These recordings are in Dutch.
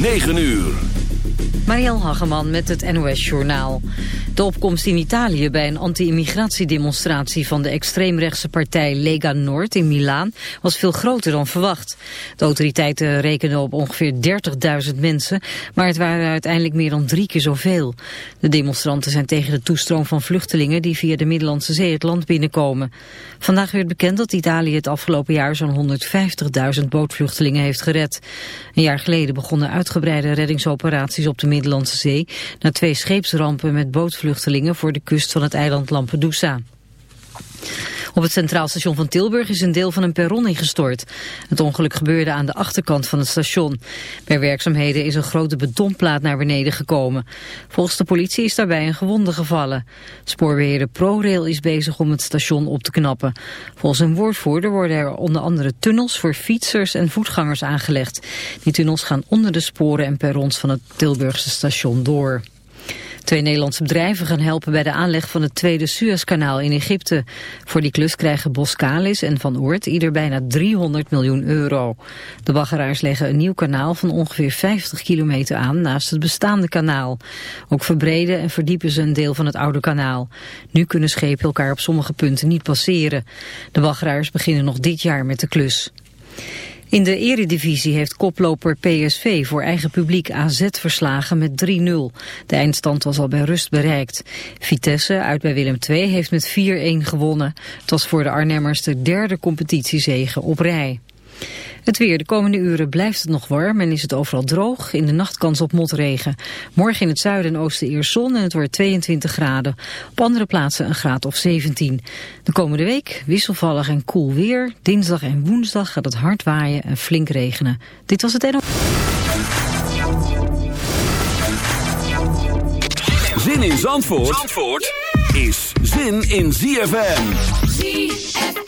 9 uur. Marielle Hageman met het NOS Journaal. De opkomst in Italië bij een anti-immigratiedemonstratie van de extreemrechtse partij Lega Noord in Milaan was veel groter dan verwacht. De autoriteiten rekenen op ongeveer 30.000 mensen, maar het waren uiteindelijk meer dan drie keer zoveel. De demonstranten zijn tegen de toestroom van vluchtelingen die via de Middellandse Zee het land binnenkomen. Vandaag werd bekend dat Italië het afgelopen jaar zo'n 150.000 bootvluchtelingen heeft gered. Een jaar geleden begonnen uitgebreide reddingsoperaties op de Middellandse Zee na twee scheepsrampen met bootvluchtelingen voor de kust van het eiland Lampedusa. Op het Centraal Station van Tilburg is een deel van een perron ingestort. Het ongeluk gebeurde aan de achterkant van het station. Bij werkzaamheden is een grote betonplaat naar beneden gekomen. Volgens de politie is daarbij een gewonde gevallen. Spoorbeheerder ProRail is bezig om het station op te knappen. Volgens een woordvoerder worden er onder andere tunnels voor fietsers en voetgangers aangelegd. Die tunnels gaan onder de sporen en perrons van het Tilburgse station door. Twee Nederlandse bedrijven gaan helpen bij de aanleg van het tweede Suezkanaal in Egypte. Voor die klus krijgen Boskalis en Van Oort ieder bijna 300 miljoen euro. De baggeraars leggen een nieuw kanaal van ongeveer 50 kilometer aan naast het bestaande kanaal. Ook verbreden en verdiepen ze een deel van het oude kanaal. Nu kunnen schepen elkaar op sommige punten niet passeren. De baggeraars beginnen nog dit jaar met de klus. In de eredivisie heeft koploper PSV voor eigen publiek AZ verslagen met 3-0. De eindstand was al bij rust bereikt. Vitesse uit bij Willem II heeft met 4-1 gewonnen. Het was voor de Arnhemmers de derde competitiezege op rij. Het weer. De komende uren blijft het nog warm en is het overal droog. In de nacht kans op motregen. Morgen in het zuiden en oosten eerst zon en het wordt 22 graden. Op andere plaatsen een graad of 17. De komende week wisselvallig en koel weer. Dinsdag en woensdag gaat het hard waaien en flink regenen. Dit was het NO. Zin in Zandvoort, Zandvoort is zin in ZFM. ZFM.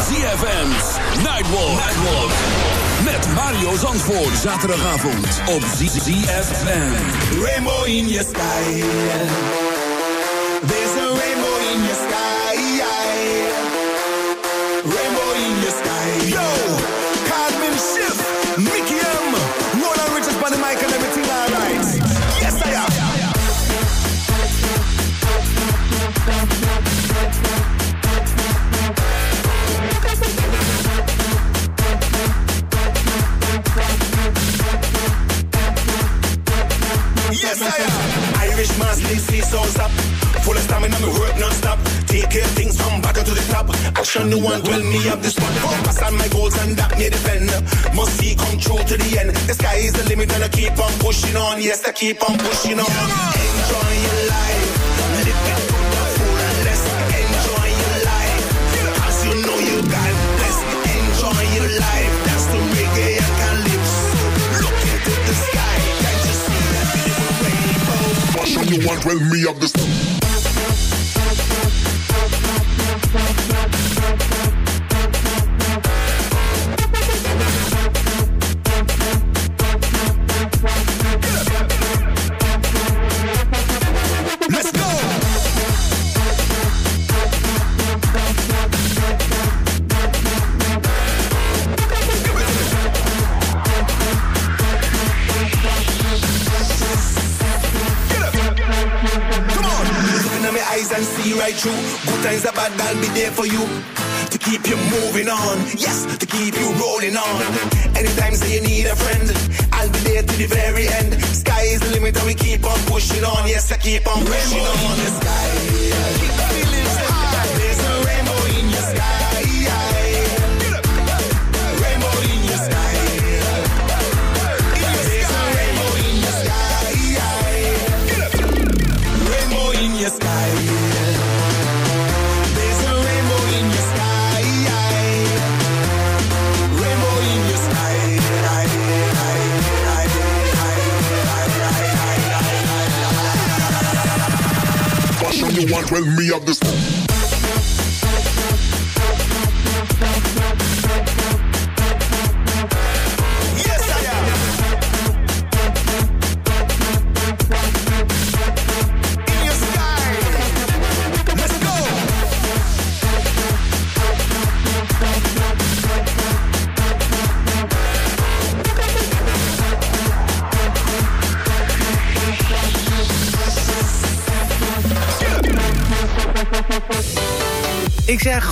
ZFM's Nightwalk. Met Mario Zandvoort. Zaterdagavond op ZFM. Rainbow in your sky. Irish man, still see souls up. Full of stamina, me work non-stop. Take care things from back to the top. Action, you one, well, me up this one. Focus on my goals and that me defend. Must see come true to the end. The sky is the limit and I keep on pushing on. Yes, I keep on pushing on. Enjoy your life. Want, well, me up this through. Good times are bad, I'll be there for you. to keep you moving on. Yes, to keep you rolling on. Anytime say you need a friend, I'll be there to the very end. Sky is the limit and we keep on pushing on. Yes, I keep on pushing on. The sky, want, well, me have this.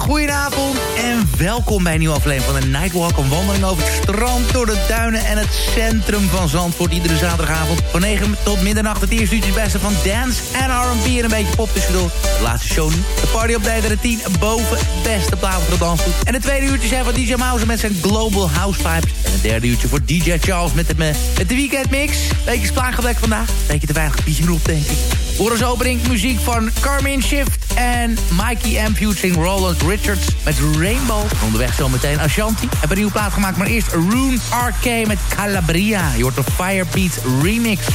Goedenavond en welkom bij een nieuwe aflevering van de Nightwalk. Een wandeling over het strand, door de duinen en het centrum van Zandvoort. Iedere zaterdagavond van 9 tot middernacht. Het eerste uurtje beste van dance en R&B en een beetje pop tussendoor. De laatste show nu. De party op de 10 boven beste platen voor de. En het tweede uurtje zijn van DJ Mouse met zijn Global House Vibes. En het derde uurtje voor DJ Charles met, de met de Weekend Mix. Beetje spraakgebrek vandaag. Beetje te weinig bier op, denk ik. Ons opening muziek van Carmen Shift en Mikey M. featuring Roland Richards met Rainbow. Onderweg zometeen Ashanti. Hebben een nieuwe plaat gemaakt, maar eerst Rune RK met Calabria. Je hoort de Firebeat remix.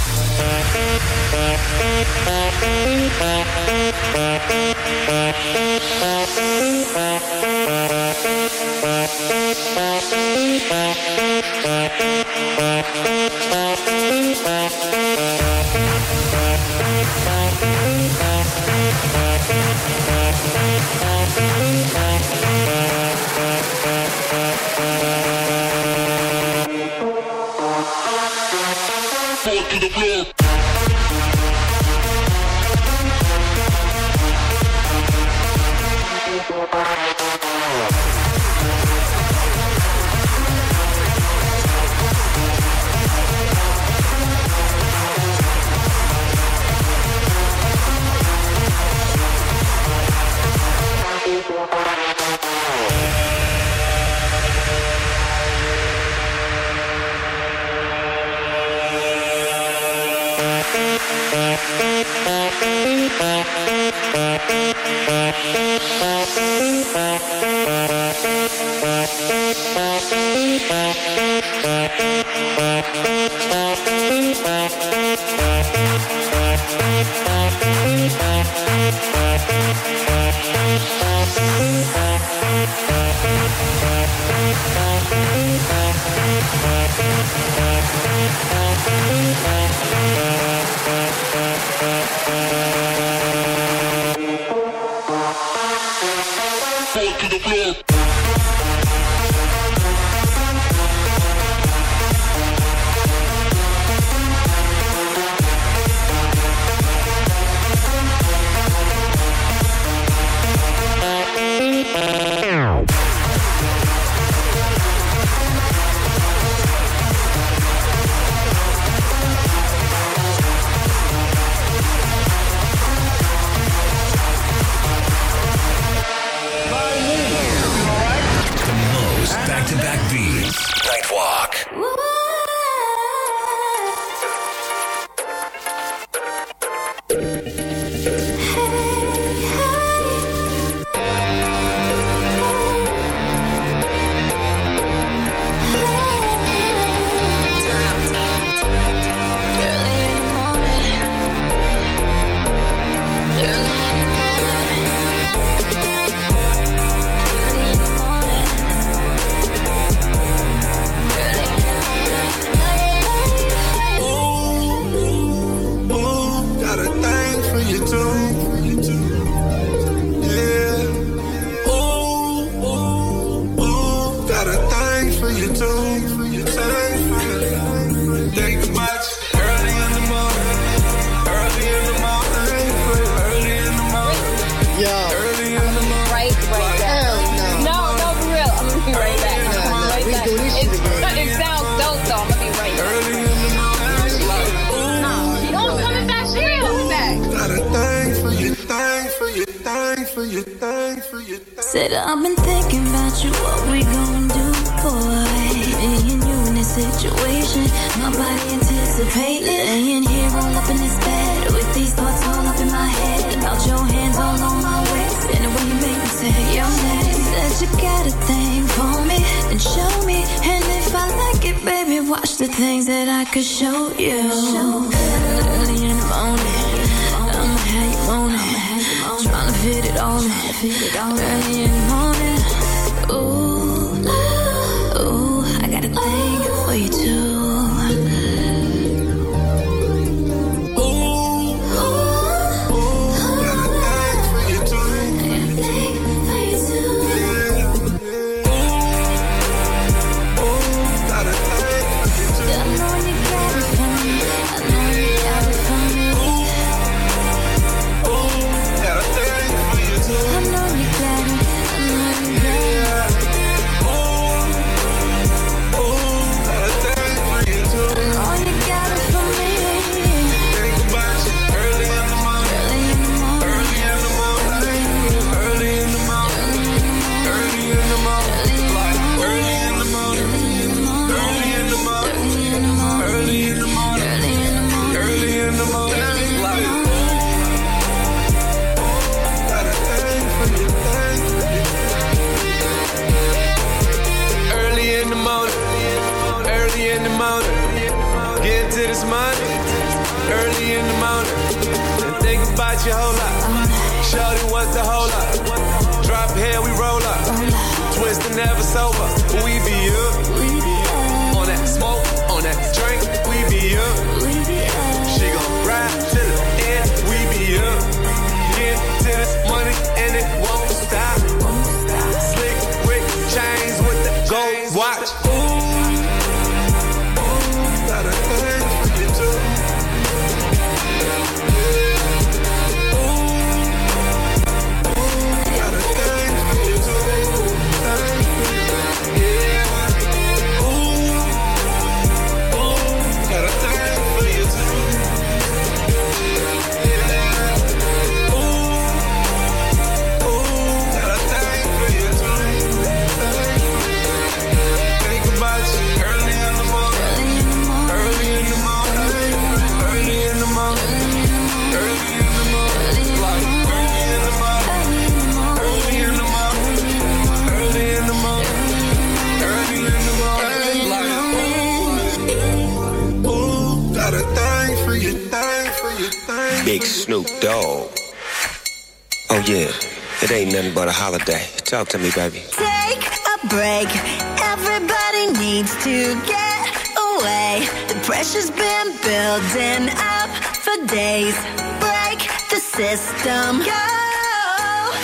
needs to get away. The pressure's been building up for days. Break the system. Go,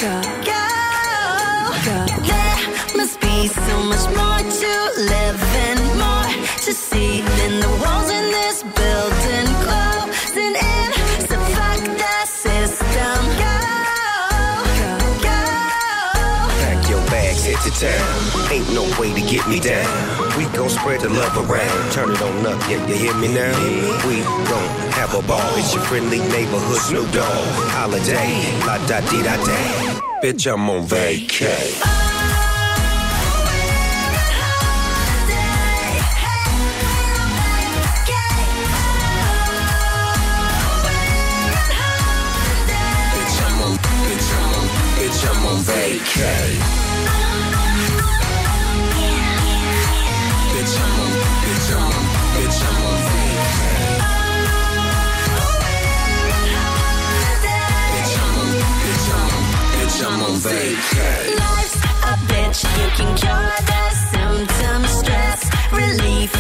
go, go. go. There must be so much more to live and more to see than the walls in this building. Close. town. Ain't no way to get me down. We gon' spread the love around. Turn it on up, yeah, you hear me now? We gon' have a ball. It's your friendly neighborhood Snoop Dogg. Holiday, la da di da da. Bitch, I'm on vacay. vacay. Life's a bitch. You can cure the symptoms, stress relief.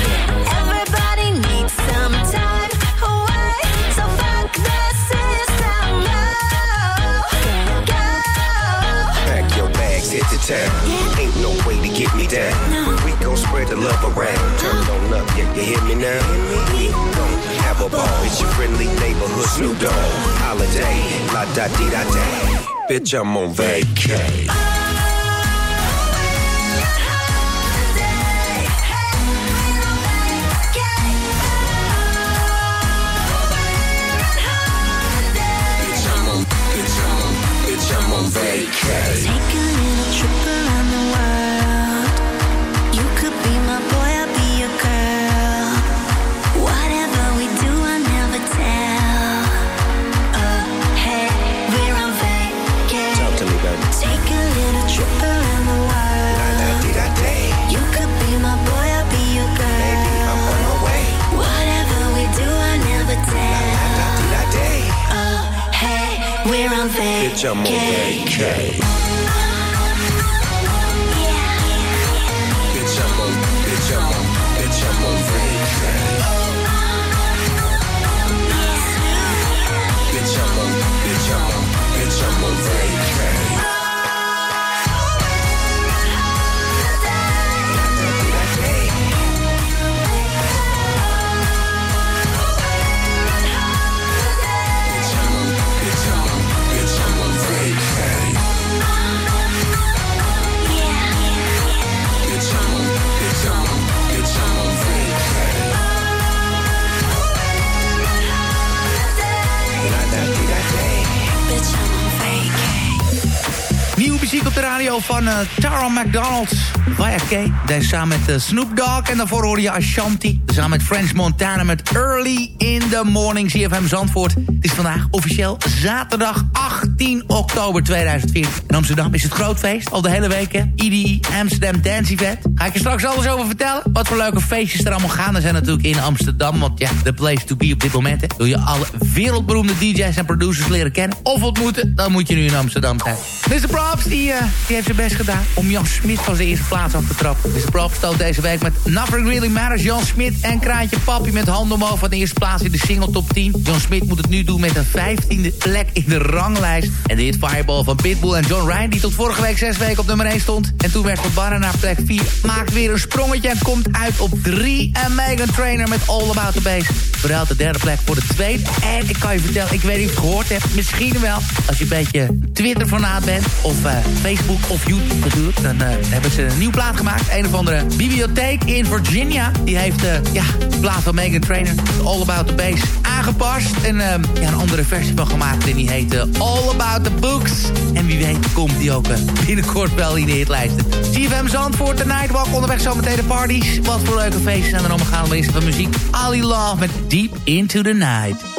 Everybody needs some time away. So fuck the system. Go, go. Pack your bags, hit the town. Ain't no way to get me down. We gon' spread the love around. Turn on up, yeah, you hear me now? We gon' have a ball. It's your friendly neighborhood Snoop Dogg. Holiday, la da dee da day bitch, I'm on vacay. Vacay. Bitch, van eh, Tara McDonald. Via K. Deze samen met eh, Snoop Dogg. En daarvoor hoorde je Ashanti. Samen met French Montana met Early in the Morning. CFM Zandvoort. Het is vandaag officieel zaterdag 18 oktober 2014. In Amsterdam is het groot feest. Al de hele week, hè. EDE Amsterdam Dance Event. Ga ik je straks alles over vertellen. Wat voor leuke feestjes er allemaal gaan. Er zijn natuurlijk in Amsterdam. Want ja, de place to be op dit moment. Wil je alle wereldberoemde DJ's en producers leren kennen of ontmoeten? Dan moet je nu in Amsterdam zijn. Mr. Props, die, eh, die heeft zijn best gedaan om Jan Smit van zijn eerste plaats af te trappen. Mr. Props stoot deze week met Nothing Really Matters. Jan Smit en Kraantje Papi met handen omhoog van de eerste plaats in de single top 10. Jan Smit moet het nu doen met een 15e plek in de ranglijst. En de hit Fireball van Pitbull en John Ryan, die tot vorige week zes weken op nummer 1 stond. En toen werd verbannen naar plek 4. Maakt weer een sprongetje en komt uit op 3. En Megan Trainer met All About The Bass. Verhaalt de derde plek voor de tweede. En ik kan je vertellen, ik weet niet of je het gehoord hebt. Misschien wel, als je een beetje Twitter-fanaat bent. Of eh, Facebook of YouTube natuurlijk. Dan eh, hebben ze een nieuw plaat gemaakt. Een of andere bibliotheek in Virginia. Die heeft eh, ja, de plaat van Megan Trainer. All About The Bass aangepast. En eh, ja, een andere versie van gemaakt. En die heet eh, All About The Books. En wie weet komt die ook eh, binnenkort wel in de hitlijsten. CFM Zandvoort, de Nightwalk. Onderweg zometeen de parties. Wat voor leuke feesten zijn er allemaal gaan. Maar van muziek. Ali Love met Deep Into The Night.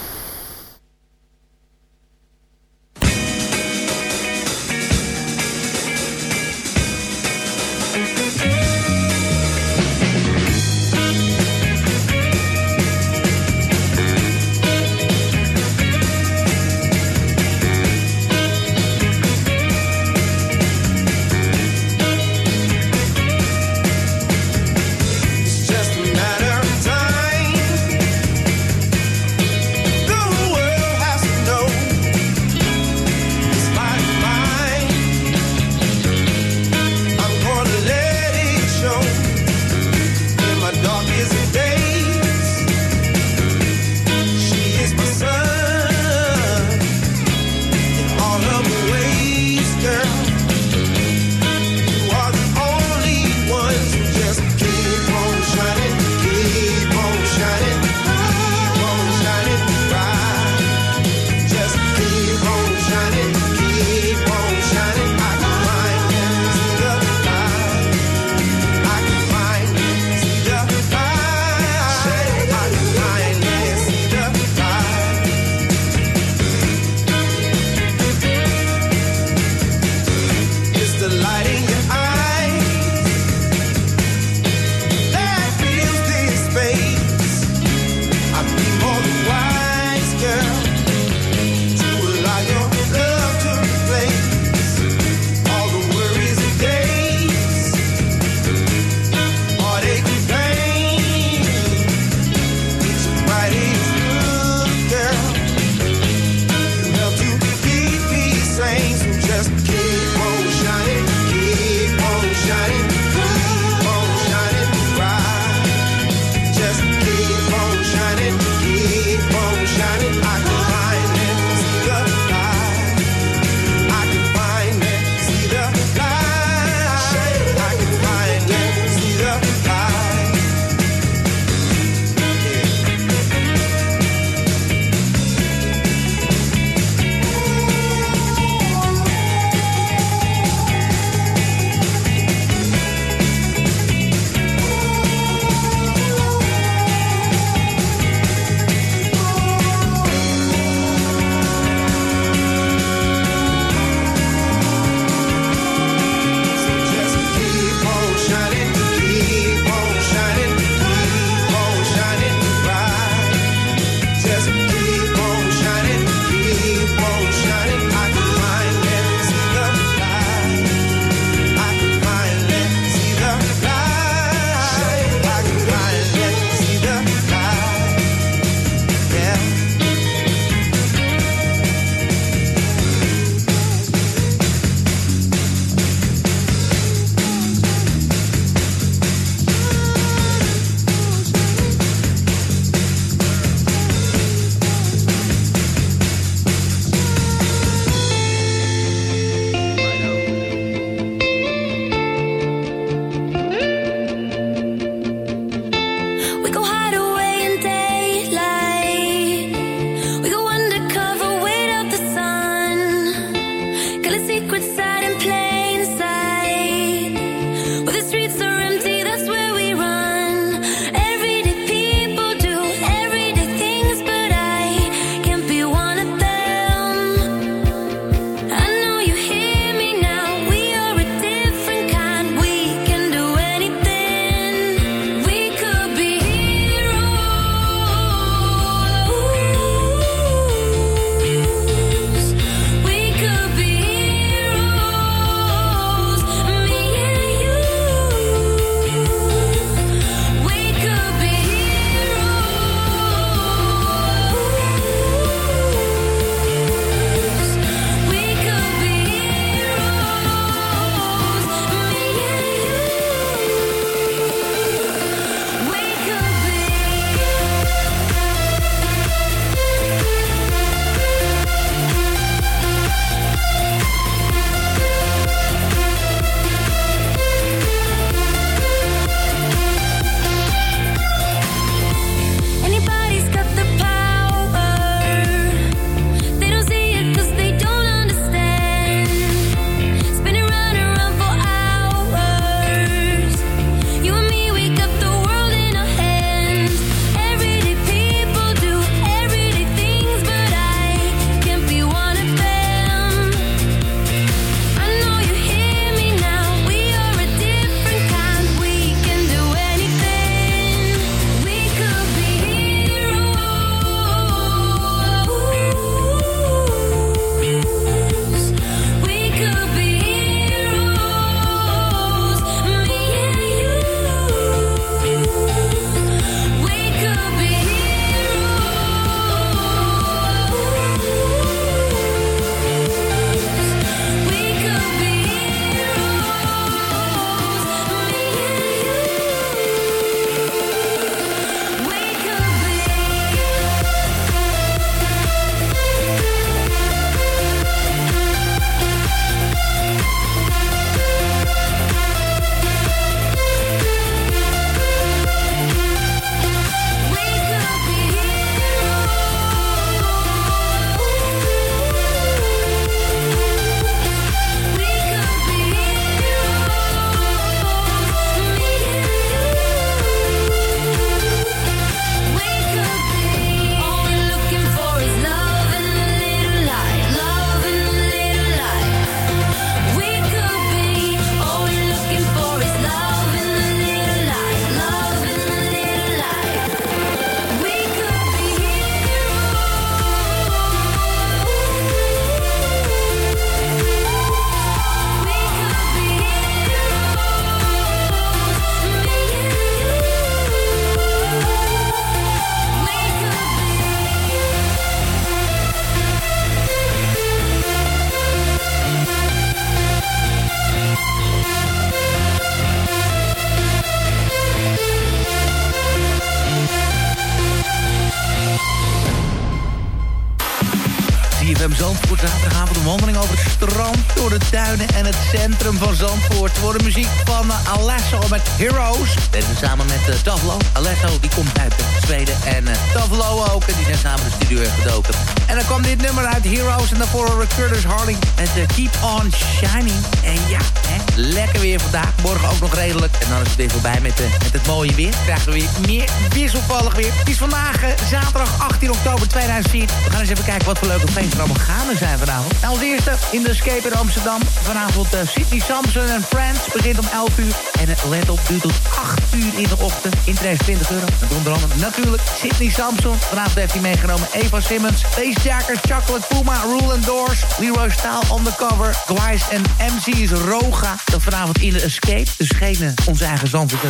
Heroes en daarvoor Curtis Harding met uh, Keep On Shining. En ja, hè, lekker weer vandaag. Morgen ook nog redelijk. En dan is het weer voorbij met, met het mooie weer. Krijgen we weer meer wisselvallig weer. Het is vandaag uh, zaterdag 18 oktober 2004. We gaan eens even kijken wat voor leuke feesten er allemaal gaande zijn vanavond. Nou, als eerste in de Escape in Amsterdam. Vanavond uh, Sydney Samson en Friends begint om 11 uur. En het let op, duurt tot 8 uur in de ochtend. Interesse 20 euro. Met onder andere natuurlijk Sydney Samson. Vanavond heeft hij meegenomen Eva Simmons. Jackers, Chocolate Puma, Rule and Doors. Leroy Staal, Undercover. Twice en MC's Roga. Dat vanavond in de Escape. Dus geen onze eigen Zandvoort.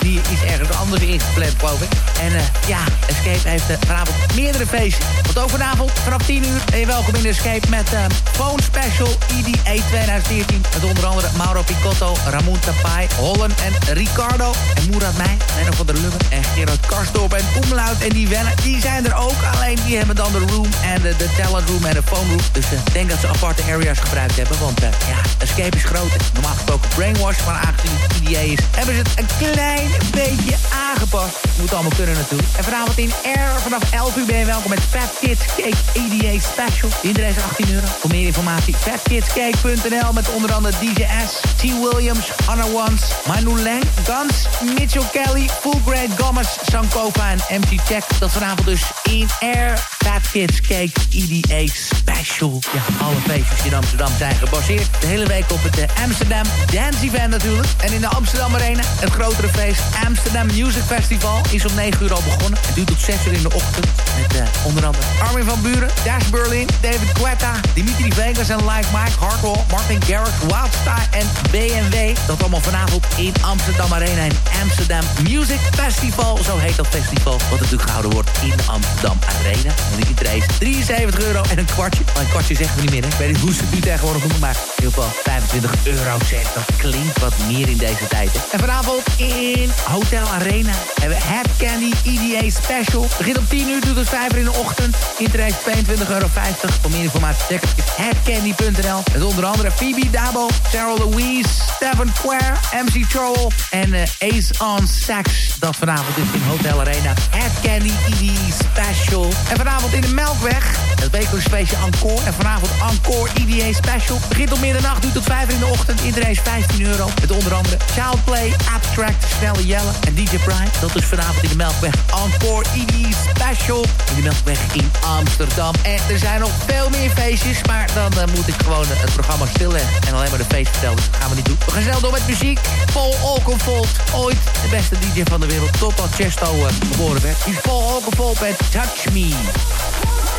Die is ergens anders ingepland, geloof. En uh, ja, Escape heeft uh, vanavond meerdere feesten. Want ook vanavond vanaf 10 uur ben je welkom in de Escape met uh, Phone Special EDA 2014. Met onder andere Mauro Picotto, Ramon Tapai, Holland en Ricardo. En Moerad Meij, Menno van der Lubbe en Gerard Karstorp en Omlaut. En die wennen, die zijn er ook. Alleen die hebben dan de room en de, de talent room en de phone room. Dus ik uh, denk dat ze aparte areas gebruikt hebben. Want uh, ja, Escape is groot. Normaal gesproken Brainwash. Maar aangezien het EDA is, hebben ze het een klein beetje aangepast. Moet allemaal kunnen natuurlijk. En vanavond in Air vanaf 11 uur ben je welkom met Fat Kids Cake EDA Special. Iedereen is 18 euro. Voor meer informatie fatkidscake.nl met onder andere DJ S, T. Williams, Anna Ones, Manu Lang, Guns, Mitchell Kelly, Full Grade Gomez, Sankova en MC Check. Dat vanavond dus in Air Fat Kids Cake EDA Special. Ja, alle feestjes in Amsterdam zijn gebaseerd. De hele week op het uh, Amsterdam Dance Event natuurlijk. En in de Amsterdam Arena, het grotere feest Amsterdam Music Festival, is om 9 uur al begonnen. Het duurt tot 6 uur in de ochtend. Met uh, onder andere Armin van Buren, Dash Berlin, David Guetta, Dimitri Vegas en Like Mike, Hardwell, Martin Garrix, Wildstar en BMW. Dat allemaal vanavond in Amsterdam Arena in Amsterdam Music Festival. Zo heet dat festival, wat natuurlijk gehouden wordt in de Amsterdam Arena. En die prijs 73 euro en een kwartje. Maar een kwartje zeggen we niet meer, hè? Ik weet niet hoe ze het nu tegenwoordig noemen, maar in ieder geval 25 euro cent. Dat klinkt wat meer in deze tijd. En vanavond in Hotel Arena hebben we Head Candy EDA Special. Begint om 10 uur, doet het 5 uur in de ochtend. Interesse 22,50 euro. Voor meer informatie check het headcandy.nl. Met onder andere Phoebe Dabo, Sarah Louise, Stephen Quare, MC Troll en uh, Ace on Sax. Dat vanavond is in Hotel Arena. Head Candy EDA Special. En vanavond in de Melkweg. Het feestje Encore. En vanavond Encore EDA Special. Begint om middernacht, duurt tot 5 uur in de ochtend. Interesse 15 euro. Met onder andere Child Play, Abstract, Snelle Jelle en DJ Prime. Dat is vanavond in de Melkweg Encore EDA Special. In de Melkweg in Amsterdam. En er zijn nog veel meer feestjes. Maar dan uh, moet ik gewoon het programma stilleggen. En alleen maar de feest vertellen. Dat gaan we niet doen. We gaan door met muziek. Paul Oakenfold. Ooit de beste DJ van de wereld. Totdat Chesto uh, geboren werd. Is Paul met Touch Me.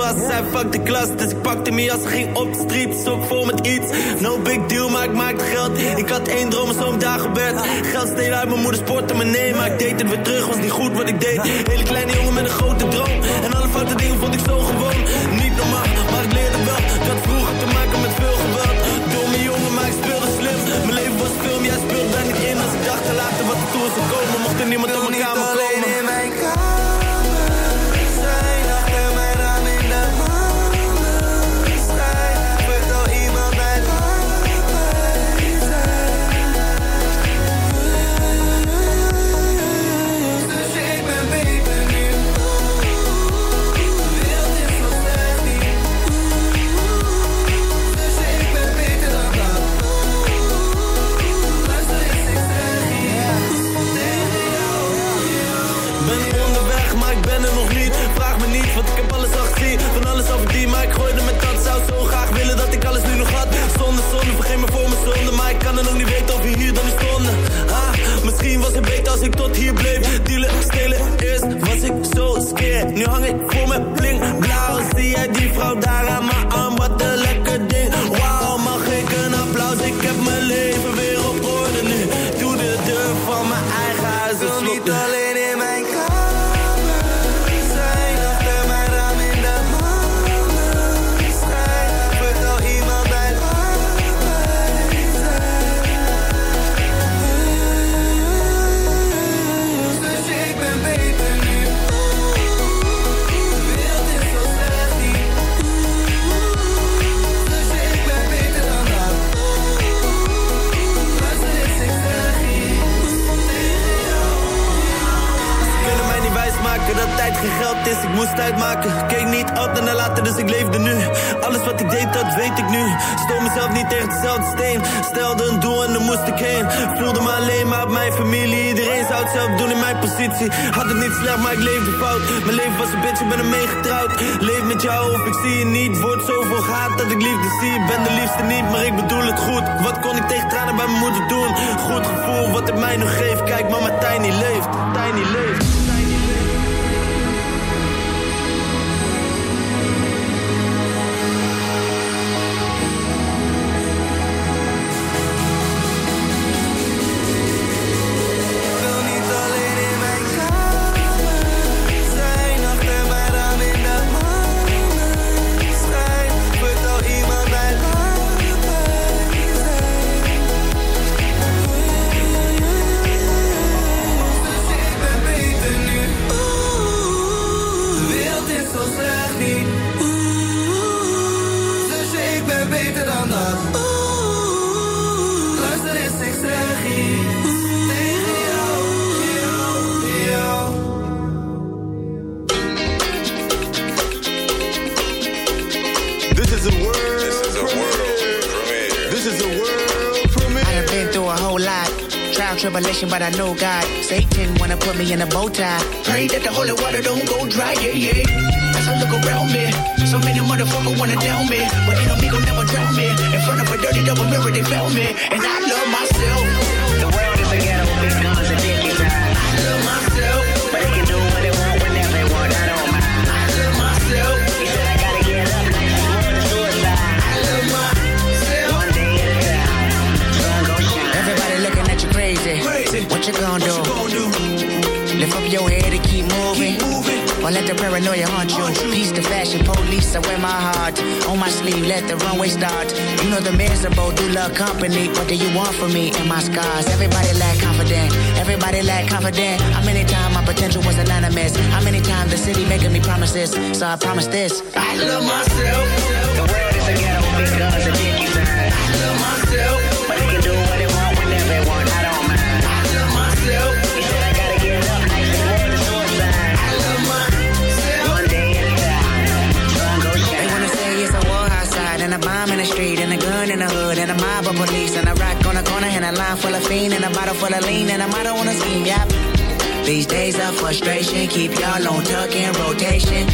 Was Zij fuck de klas, dus ik pakte me als ging op de street. Sok vol met iets, no big deal, maar ik maakte geld. Ik had één droom, zo'n dag gebed Geld stelen uit mijn moeder sport me nee Maar ik deed het weer terug, was niet goed wat ik deed. Hele kleine jongen met een grote droom. En alle foute dingen vond ik zo gewoon. Niet normaal, maar ik leerde wel. Dat vroeger te maken met veel geweld. Domme jongen, maar ik speelde slim. Mijn leven was film, jij speelt daar niet in. Als ik dacht te wat er toe zou komen Mocht er niemand op mijn Ik nog niet weet of we hier dan niet stonden. Ah, misschien was het beter als ik tot hier bleef. Dealen, stelen, eerst was ik zo scared. Nu hang ik Keek niet op naar later, dus ik leefde nu. Alles wat ik deed, dat weet ik nu. Stoor mezelf niet tegen dezelfde steen. Stelde een doel en dan moest ik heen. Voelde me alleen maar op mijn familie. Iedereen zou het zelf doen in mijn positie. Had het niet slecht, maar ik leefde fout. Mijn leven was een bitch, ik ben ermee getrouwd. Leef met jou of ik zie je niet. Wordt zoveel haat dat ik liefde zie. Ben de liefste niet, maar ik bedoel het goed. Wat kon ik tegen tranen bij mijn moeder doen? Goed gevoel, wat het mij nog geeft. Kijk, mama, Tiny leeft. Tiny leeft. But I know God. Satan wanna put me in a bow tie. Pray that the holy water don't go dry, yeah, yeah. As I look around me, so many motherfuckers wanna down me. But me gon' never drown me. In front of a dirty double mirror, they found me. And I love myself. You gonna do? Lift up your head and keep moving. Keep moving. Or let the paranoia haunt you. Peace to fashion police, I wear my heart. On my sleeve, let the runway start. You know the miserable do love company. What do you want from me and my scars? Everybody lack confident. Everybody lack confident. How many times my potential was anonymous? How many times the city making me promises? So I promise this. I love myself. The world is a ghetto because of Dickie I love myself. Mob of police and a rock on the corner and a line full of fiend and a bottle full of lean and a motto on a scheme. Yep. These days of frustration keep y'all on tuck in rotation.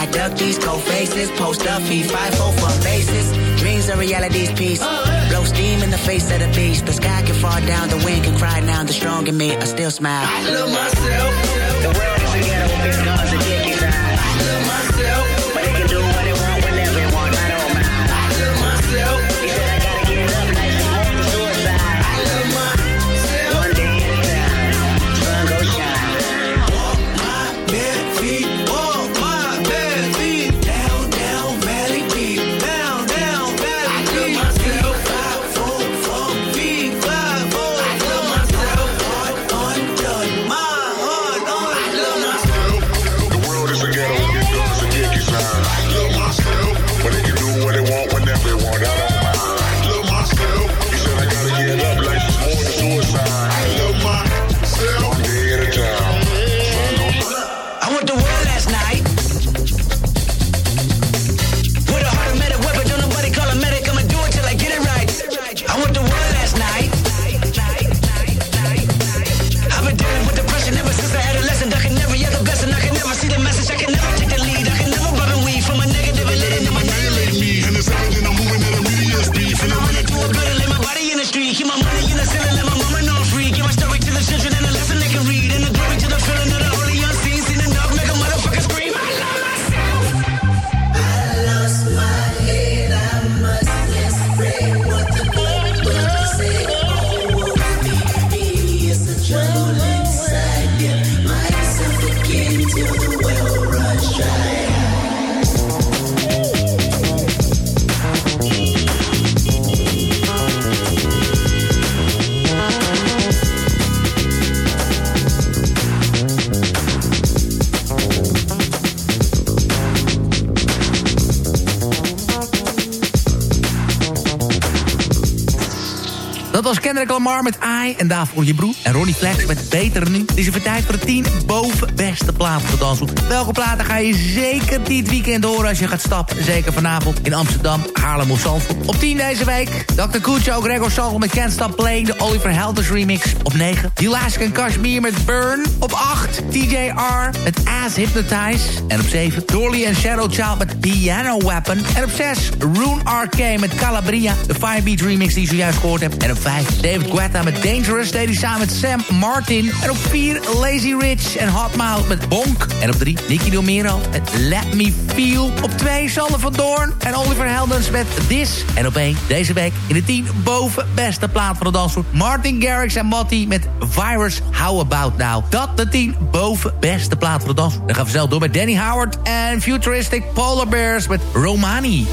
I duck these cold faces, post up, feed five four for bases. Dreams are reality's piece. Blow steam in the face of the beast. The sky can fall down, the wind can cry now. The strong in me, I still smile. I love myself. Was Kendrick Lamar met I en daarvoor je broer. En Ronnie Flex met Beter Nu. Het is even tijd voor de 10 boven beste platen voor dansgroep. Welke platen ga je zeker dit weekend horen als je gaat stappen? Zeker vanavond in Amsterdam, Haarlem of Zandvoort. Op 10 deze week, Dr. Kucho, Gregor Salvo met Can't Stop Playing... de Oliver Helders remix. Op 9, Alaska en Kashmir met Burn. Op 8, TJR met Ass Hypnotize. En op 7, Dolly en Shadow Child met Piano Weapon. En op 6, Rune RK met Calabria. De Firebeat remix die je zojuist gehoord hebt. En op 5, David Guetta met Dangerous. Deed samen met Sam Martin. En op 4, Lazy Rich en Hot Mouth met Bonk. En op 3, Nicky Romero met Let Me Feel. Op 2, Sander van Doorn en Oliver Heldens met This. En op 1, deze week in de 10 boven beste plaat van de dansgroep. Martin Garrix en Matty met Virus How About Now. Dat de 10 boven beste plaat van de dansgroep. Dan gaan we zelf door met Danny Howard en Futuristic Polar Bears met Romani.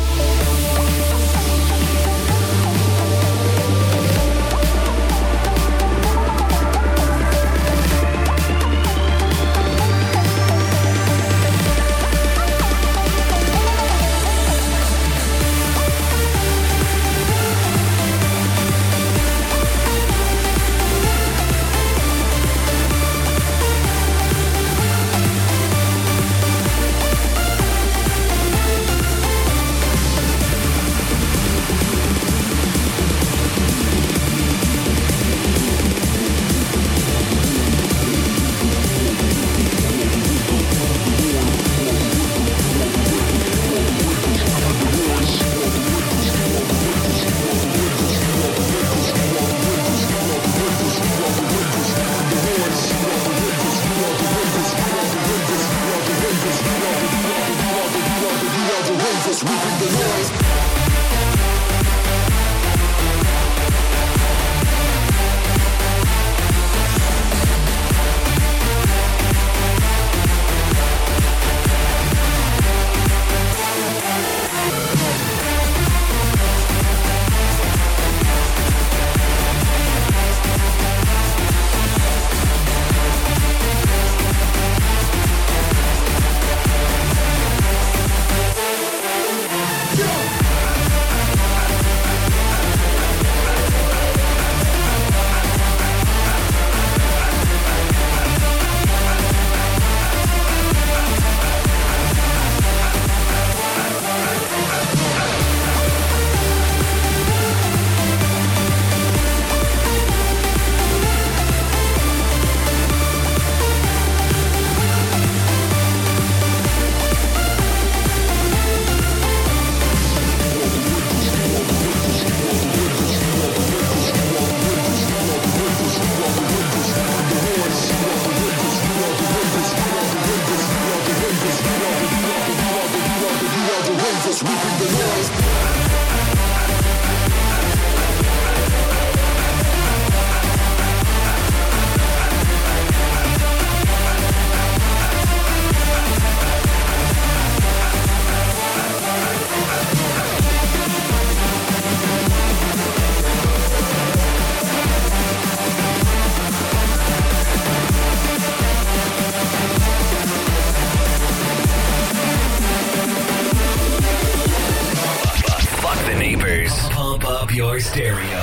your stereo.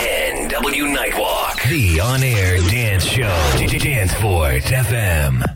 NW Nightwalk, the on air dance show. Dance Fort FM.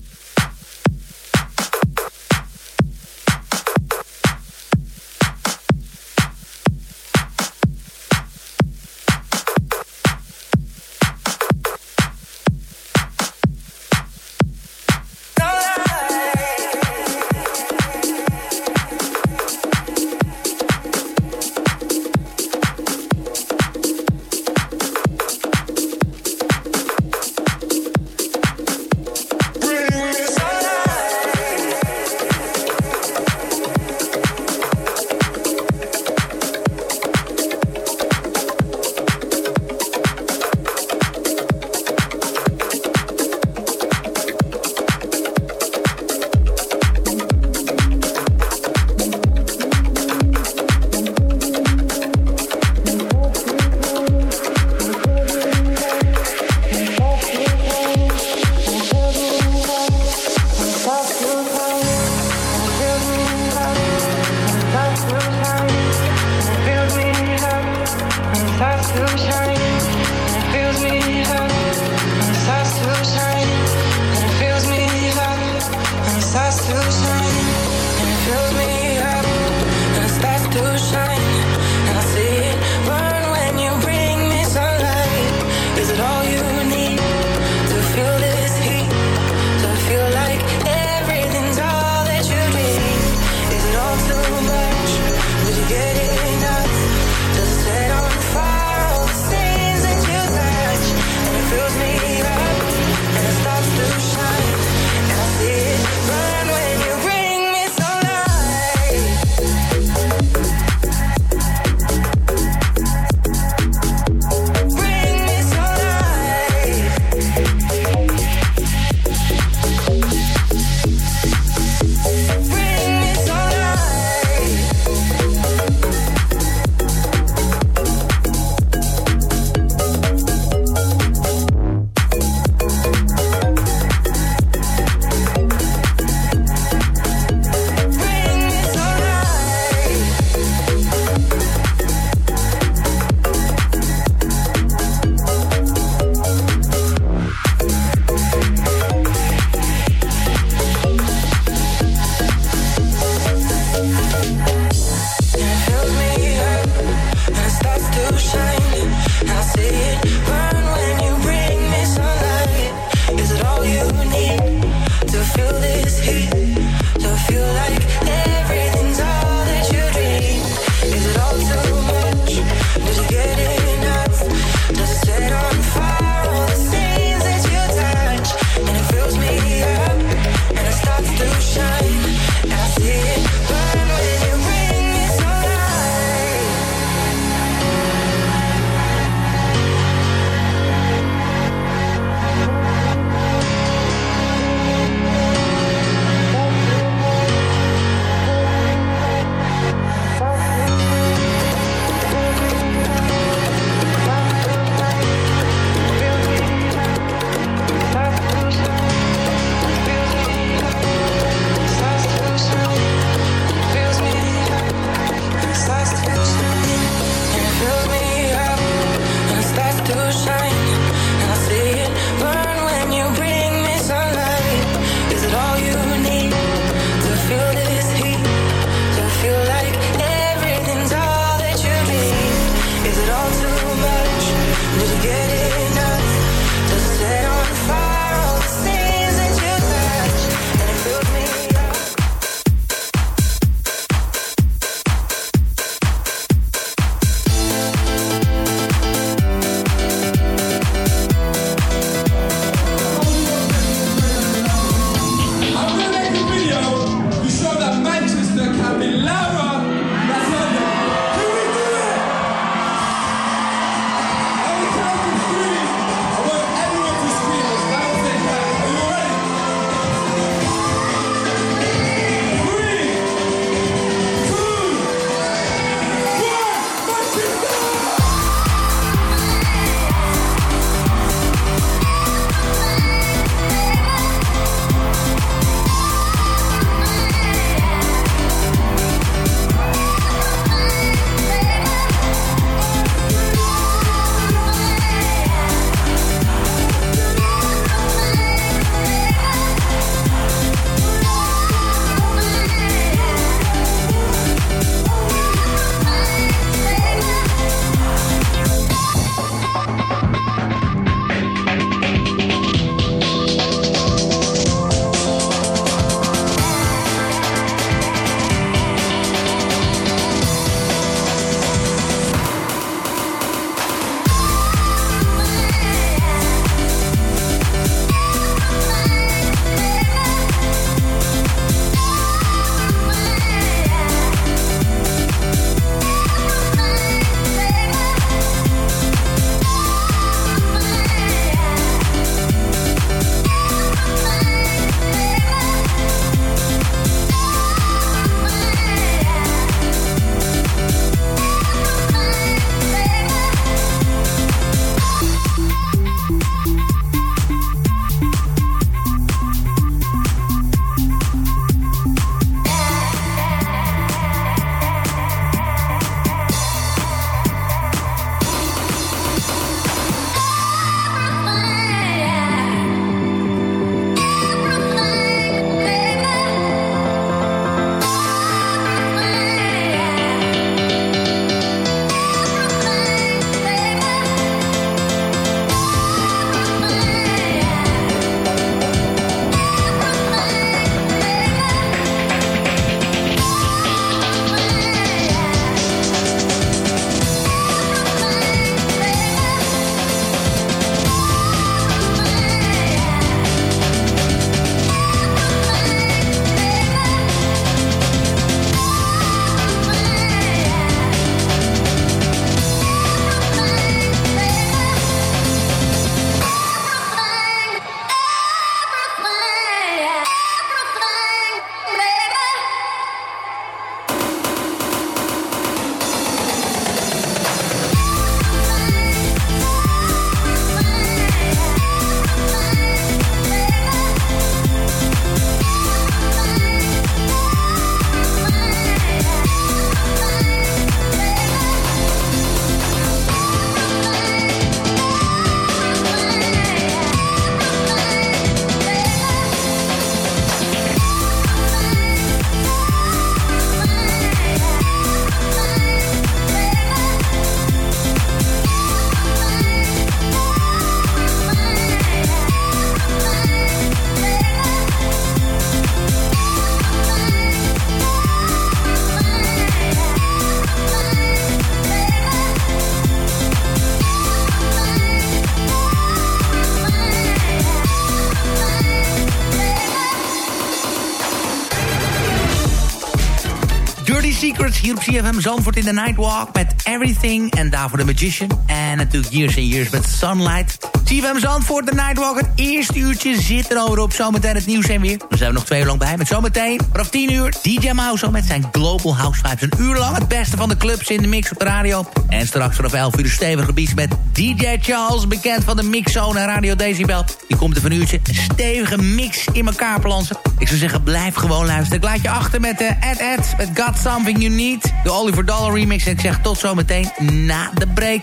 CFM Zandvoort in de Nightwalk... met Everything en daarvoor The Magician. En natuurlijk Years and Years met Sunlight. CFM Zandvoort, de Nightwalk. Het eerste uurtje zit er over op. Zometeen het nieuws en weer. We zijn er nog twee uur lang bij. Met zometeen vanaf 10 uur DJ Mouse met zijn Global House Vibes. Een uur lang het beste van de clubs in de mix op de radio. En straks vanaf 11 uur de stevige beats met DJ Charles. Bekend van de Mixzone en Radio Decibel. Die komt er van een uurtje een stevige mix in elkaar plansen. Ik zou zeggen, blijf gewoon luisteren. Ik laat je achter met de uh, Ed Ed met Got Something You Need. De Oliver Dollar remix. En ik zeg tot zometeen na de break.